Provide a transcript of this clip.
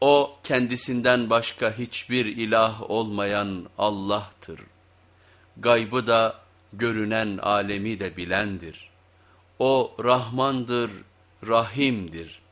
O kendisinden başka hiçbir ilah olmayan Allah'tır. Gaybı da görünen alemi de bilendir. O Rahmandır, Rahim'dir.''